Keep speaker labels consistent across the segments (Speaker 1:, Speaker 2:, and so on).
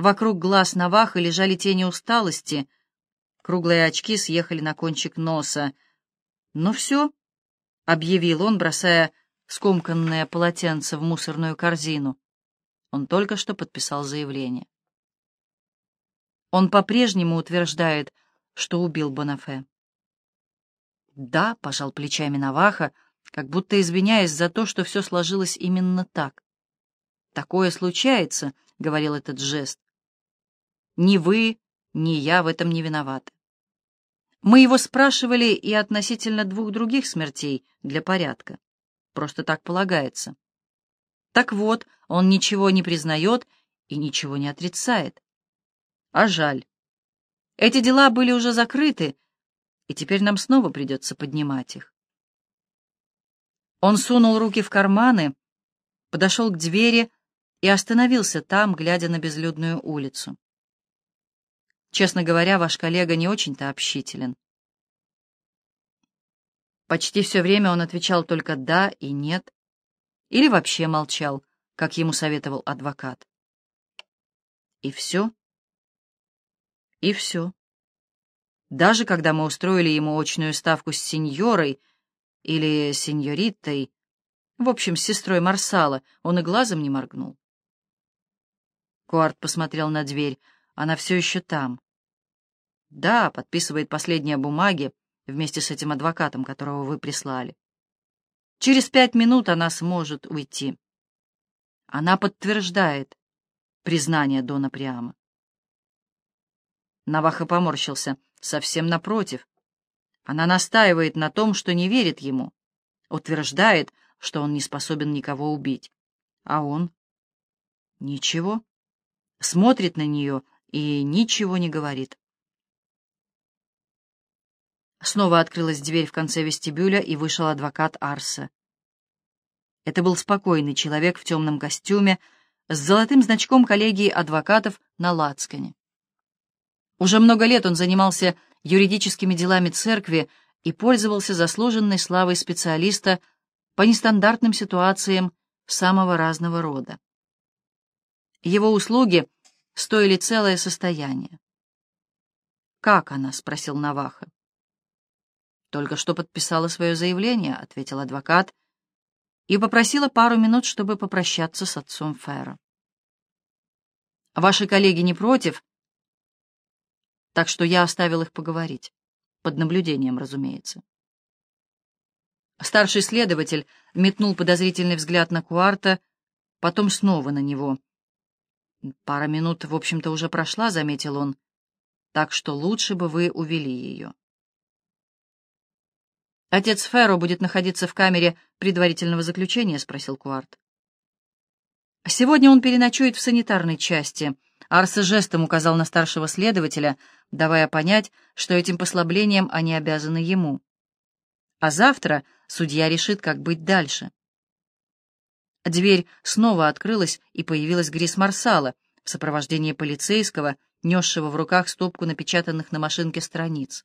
Speaker 1: Вокруг глаз Наваха лежали тени усталости. Круглые очки съехали на кончик носа. «Ну все», — объявил он, бросая скомканное полотенце в мусорную корзину. Он только что подписал заявление. Он по-прежнему утверждает, что убил Бонафе. «Да», — пожал плечами Наваха, как будто извиняясь за то, что все сложилось именно так. «Такое случается», — говорил этот жест. «Ни вы, ни я в этом не виноваты. Мы его спрашивали и относительно двух других смертей для порядка. Просто так полагается. Так вот, он ничего не признает и ничего не отрицает. А жаль. Эти дела были уже закрыты, и теперь нам снова придется поднимать их. Он сунул руки в карманы, подошел к двери и остановился там, глядя на безлюдную улицу. Честно говоря, ваш коллега не очень-то общителен. Почти все время он отвечал только «да» и «нет», или вообще молчал, как ему советовал адвокат. И все. И все. Даже когда мы устроили ему очную ставку с сеньорой или сеньориттой, в общем, с сестрой Марсала, он и глазом не моргнул. Куарт посмотрел на дверь. Она все еще там. Да, подписывает последние бумаги вместе с этим адвокатом, которого вы прислали. Через пять минут она сможет уйти. Она подтверждает признание Дона Приама. Наваха поморщился. Совсем напротив. Она настаивает на том, что не верит ему. Утверждает, что он не способен никого убить. А он? Ничего. Смотрит на нее и ничего не говорит. Снова открылась дверь в конце вестибюля, и вышел адвокат Арса. Это был спокойный человек в темном костюме с золотым значком коллегии адвокатов на лацкане. Уже много лет он занимался юридическими делами церкви и пользовался заслуженной славой специалиста по нестандартным ситуациям самого разного рода. Его услуги стоили целое состояние. «Как она?» — спросил Наваха. «Только что подписала свое заявление», — ответил адвокат, и попросила пару минут, чтобы попрощаться с отцом Фэра. «Ваши коллеги не против?» Так что я оставил их поговорить. Под наблюдением, разумеется. Старший следователь метнул подозрительный взгляд на Куарта, потом снова на него. «Пара минут, в общем-то, уже прошла», — заметил он, — «так что лучше бы вы увели ее». «Отец Ферро будет находиться в камере предварительного заключения?» — спросил Куарт. «Сегодня он переночует в санитарной части». Арса жестом указал на старшего следователя, давая понять, что этим послаблением они обязаны ему. А завтра судья решит, как быть дальше. Дверь снова открылась, и появилась Грис Марсала в сопровождении полицейского, несшего в руках стопку напечатанных на машинке страниц.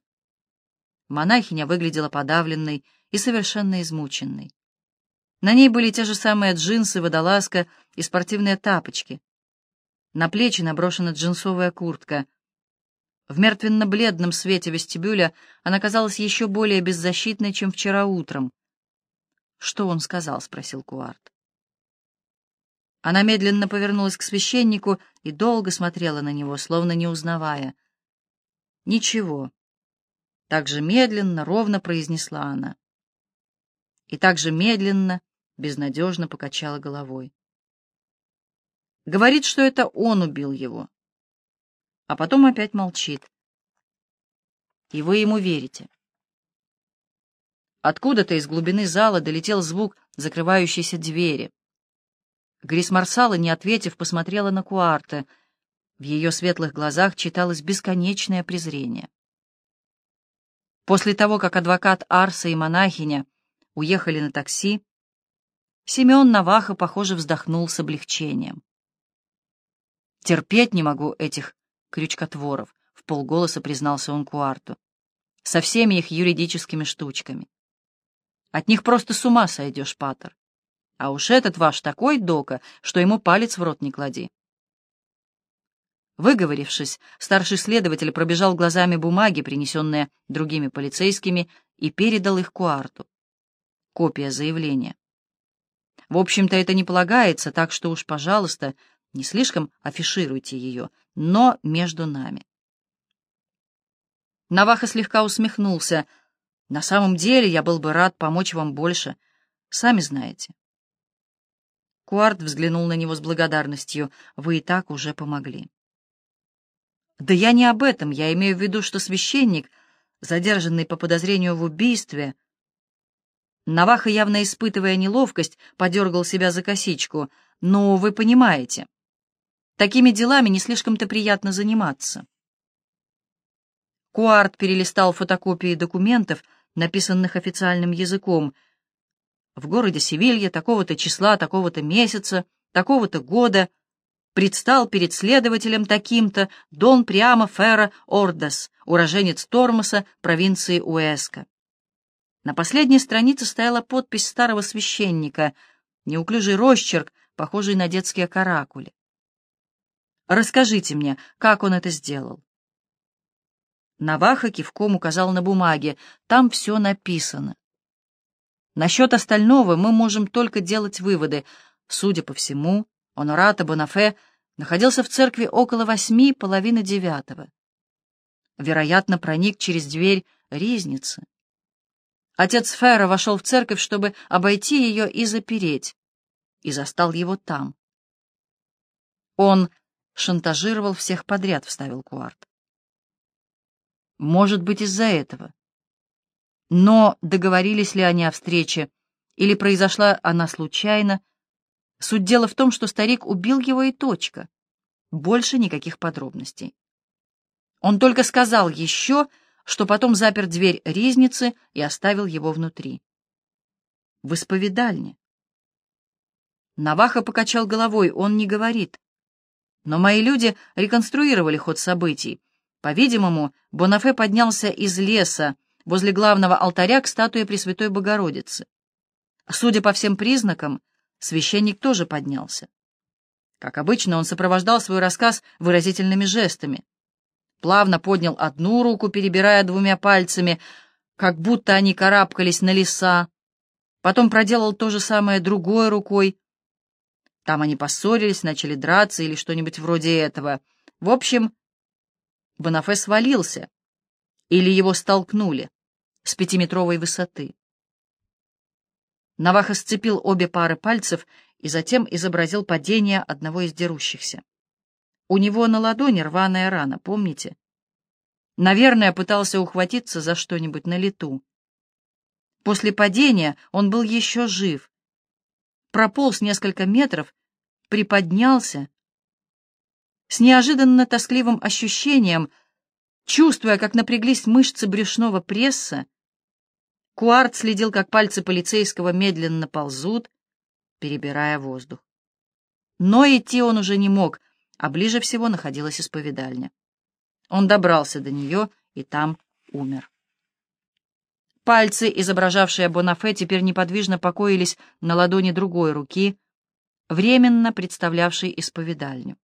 Speaker 1: Монахиня выглядела подавленной и совершенно измученной. На ней были те же самые джинсы, водолазка и спортивные тапочки. На плечи наброшена джинсовая куртка. В мертвенно-бледном свете вестибюля она казалась еще более беззащитной, чем вчера утром. «Что он сказал?» — спросил Куарт. Она медленно повернулась к священнику и долго смотрела на него, словно не узнавая. «Ничего», так же медленно, ровно произнесла она. И так же медленно, безнадежно покачала головой. Говорит, что это он убил его. А потом опять молчит. И вы ему верите. Откуда-то из глубины зала долетел звук закрывающейся двери. Грис Марсала, не ответив, посмотрела на Куарте. В ее светлых глазах читалось бесконечное презрение. После того, как адвокат Арса и монахиня уехали на такси, Семен Наваха, похоже, вздохнул с облегчением. «Терпеть не могу этих крючкотворов», — в полголоса признался он Куарту, «со всеми их юридическими штучками. От них просто с ума сойдешь, Паттер. А уж этот ваш такой дока, что ему палец в рот не клади». Выговорившись, старший следователь пробежал глазами бумаги, принесенные другими полицейскими, и передал их Куарту. Копия заявления. В общем-то, это не полагается, так что уж, пожалуйста, не слишком афишируйте ее, но между нами. Наваха слегка усмехнулся. На самом деле я был бы рад помочь вам больше, сами знаете. Куарт взглянул на него с благодарностью. Вы и так уже помогли. Да я не об этом, я имею в виду, что священник, задержанный по подозрению в убийстве... Наваха, явно испытывая неловкость, подергал себя за косичку. «Ну, вы понимаете, такими делами не слишком-то приятно заниматься». Куарт перелистал фотокопии документов, написанных официальным языком. В городе Севилья такого-то числа, такого-то месяца, такого-то года — предстал перед следователем таким-то Дон Приамо Ферро Ордес, уроженец Тормоса, провинции Уэска. На последней странице стояла подпись старого священника, неуклюжий росчерк, похожий на детские каракули. «Расскажите мне, как он это сделал?» Наваха кивком указал на бумаге. Там все написано. Насчет остального мы можем только делать выводы. Судя по всему, Онората Бонафе находился в церкви около восьми, половины девятого. Вероятно, проник через дверь ризницы. Отец Фера вошел в церковь, чтобы обойти ее и запереть, и застал его там. Он шантажировал всех подряд, — вставил Куарт. Может быть, из-за этого. Но договорились ли они о встрече, или произошла она случайно, — Суть дела в том, что старик убил его и точка. Больше никаких подробностей. Он только сказал еще, что потом запер дверь ризницы и оставил его внутри. В исповедальне. Наваха покачал головой, он не говорит. Но мои люди реконструировали ход событий. По-видимому, Бонафе поднялся из леса возле главного алтаря к статуе Пресвятой Богородицы. Судя по всем признакам, Священник тоже поднялся. Как обычно, он сопровождал свой рассказ выразительными жестами. Плавно поднял одну руку, перебирая двумя пальцами, как будто они карабкались на леса. Потом проделал то же самое другой рукой. Там они поссорились, начали драться или что-нибудь вроде этого. В общем, Бонафе свалился. Или его столкнули с пятиметровой высоты. Наваха сцепил обе пары пальцев и затем изобразил падение одного из дерущихся. У него на ладони рваная рана, помните? Наверное, пытался ухватиться за что-нибудь на лету. После падения он был еще жив. Прополз несколько метров, приподнялся. С неожиданно тоскливым ощущением, чувствуя, как напряглись мышцы брюшного пресса, Куарт следил, как пальцы полицейского медленно ползут, перебирая воздух. Но идти он уже не мог, а ближе всего находилась исповедальня. Он добрался до нее и там умер. Пальцы, изображавшие Бонафе, теперь неподвижно покоились на ладони другой руки, временно представлявшей исповедальню.